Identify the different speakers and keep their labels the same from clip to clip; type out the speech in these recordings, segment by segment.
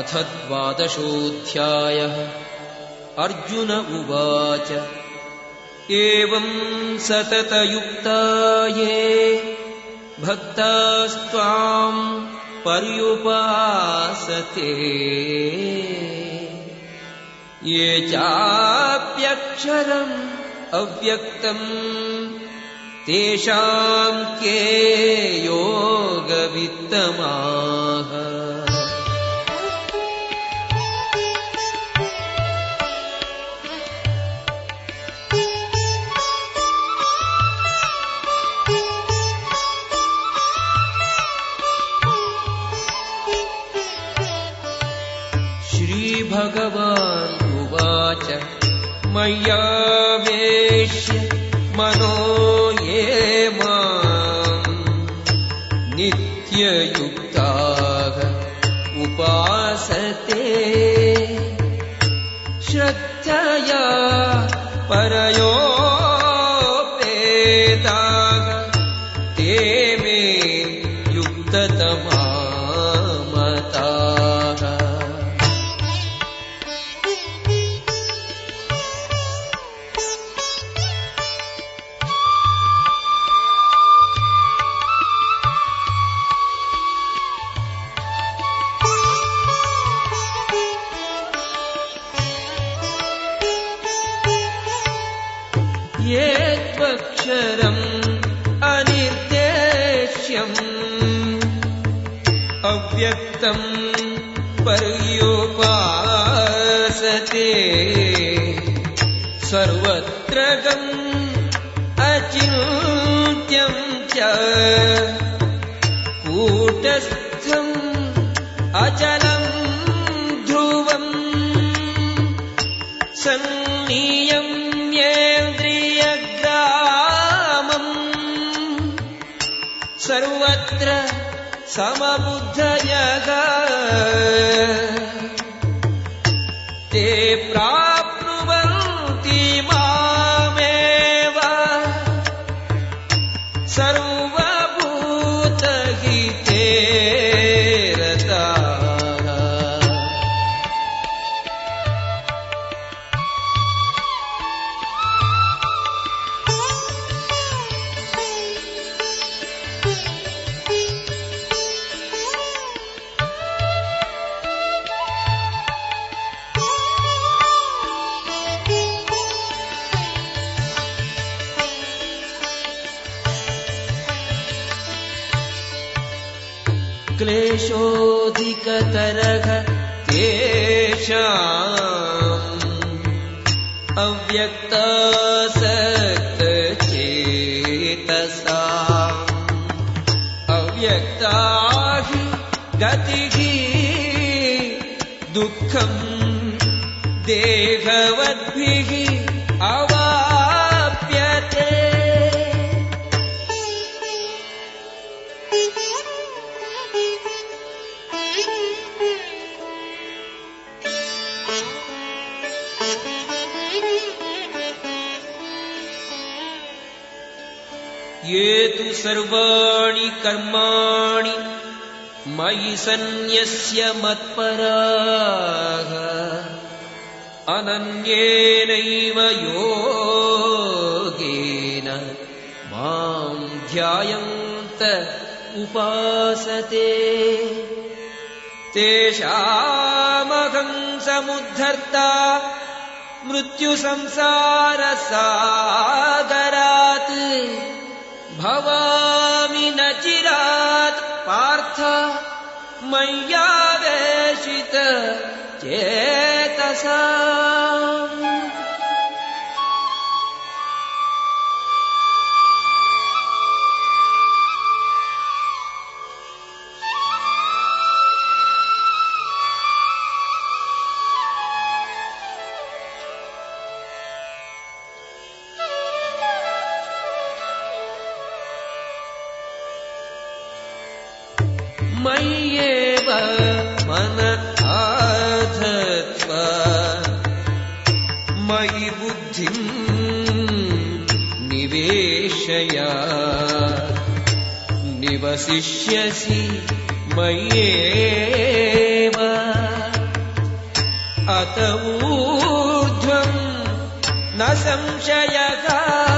Speaker 1: अथ द्वादशोऽध्यायः अर्जुन उवाच एवम् सततयुक्ता ये भक्तास्त्वाम् पर्युपासते। ये चाप्यक्षरम् अव्यक्तम् तेषाम् के योगवित्तमाः मनो ये माम् नित्ययुक्ताः उपासते। श्रद्धया परयो अनिर्देश्यम्। अव्यक्तम् पर्योपासते। सर्वत्र गम् अचिन्त्यम् च। कूटस्थम् अचलम् समबुद्धयः ते प्राप्नुवन्ति मामेव। सर्वभूतहिते क्लेशोऽधिकतरः तेषा अव्यक्तासक्तचेतसा। अव्यक्ता हि गतिः दुःखम् देहवद्भिः ये सर्वाणि कर्माणि मयि सन्न्यस्य मत्पराः। अनन्येनैव योगेन माम् ध्यायन्त उपासते। तेषामहम् समुद्धर्ता मृत्युसंसारसागरात् भवामि न चिरात् पार्थ मय्यावेशित चेतसा मय्येव मन आधत्व मयि बुद्धिम् निवेशया। निवसिष्यसि मय्येव। अत ऊर्ध्वम् न संशयः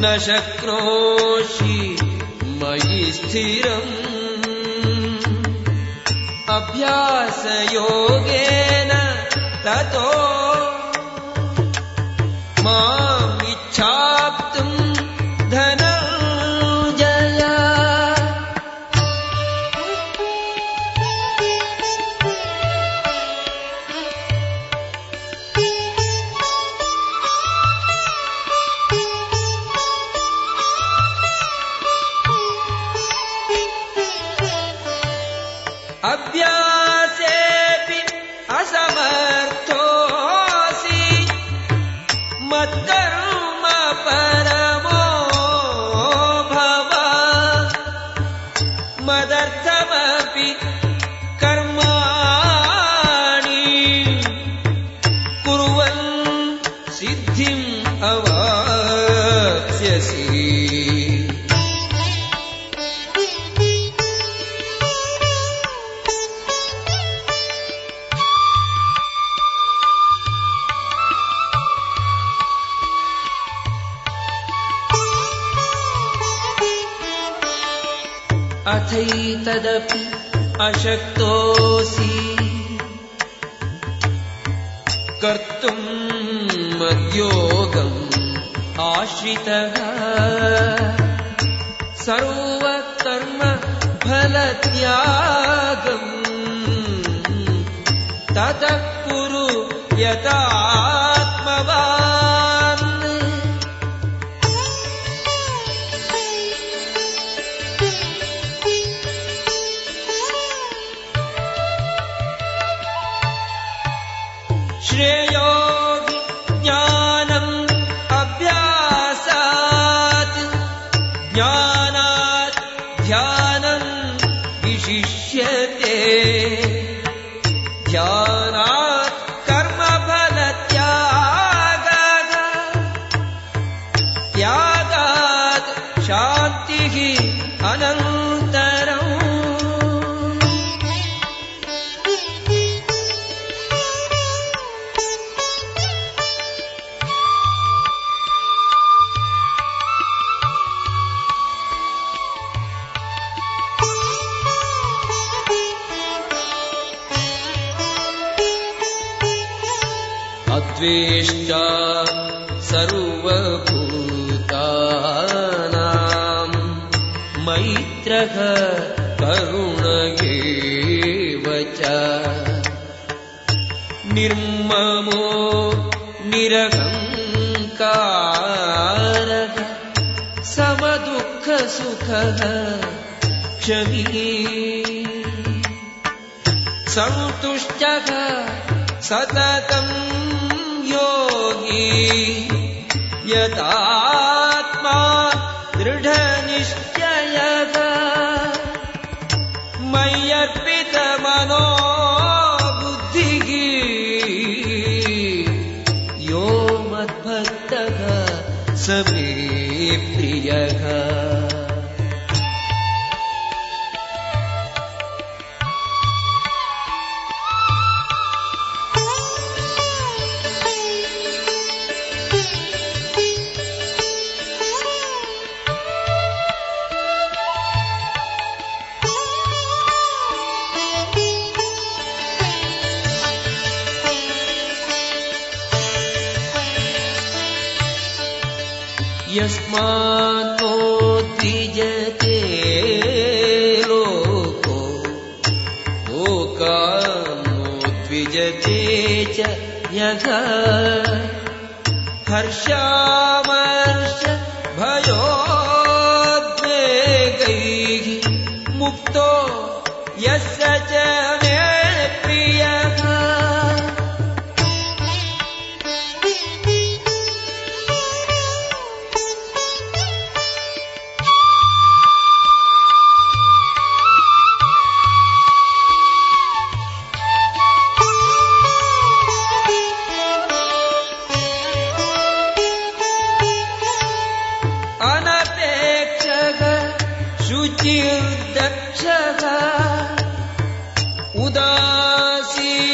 Speaker 1: न शक्नोषि मयि स्थिरम्। अभ्यासयोगेन ततो मामिच्छाप्तुम् अथैतदपि अशक्तोऽसि। कर्तुम् मद्योगम् आश्रितः। सर्वकर्म फलत्यागम् ततः कुरु यतात्मवान् अद्वेष्टा सर्वभूतानाम् मैत्रः करुण एव च निर्ममो निरहङ्कारः समदुःखसुखः क्षमी सन्तुष्टः सततं योगी यदात्मा दृढनिश्चयः मय्यर्पितमनो बुद्धिः यो मद्भक्तः स मे प्रियः यस्मान्नो द्विजते लोको लोकान्नो द्विजते च यः हर्षामर्ष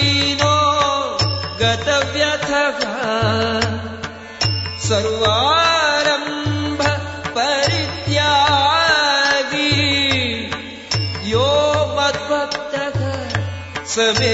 Speaker 1: उदासीनो गतव्यथः। सर्वारम्भ परित्यागी। यो मद्भक्तः समे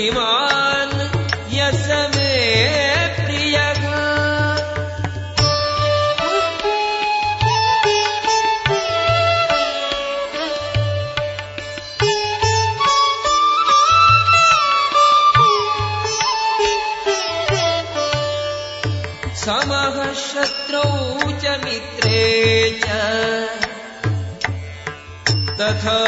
Speaker 1: भक्तिमान् यस मे प्रियः समः शत्रौ च मित्रे च तथा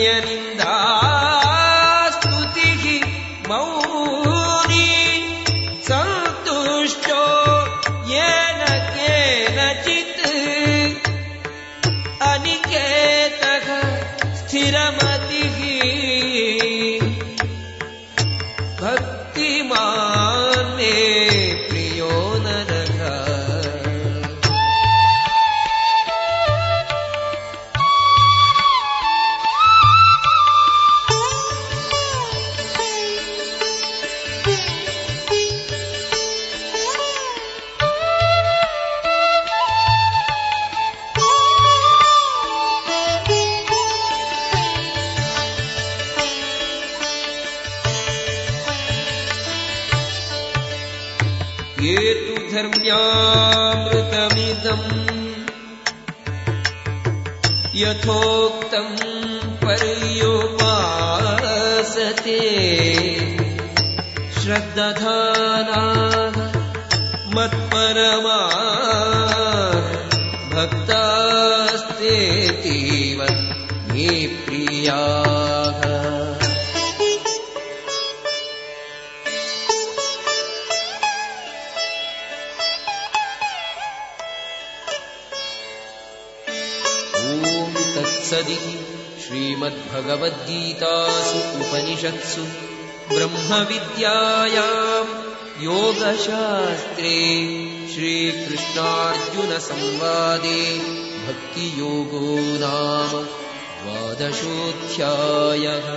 Speaker 1: Yeah. यथोक्तम् पर्युपासते। श्रद्दधानाः मत्परमा तत्सदिति श्रीमद्भगवद्गीतासु उपनिषत्सु ब्रह्मविद्यायाम् योगशास्त्रे श्रीकृष्णार्जुनसंवादे भक्तियोगो नाम द्वादशोऽध्यायः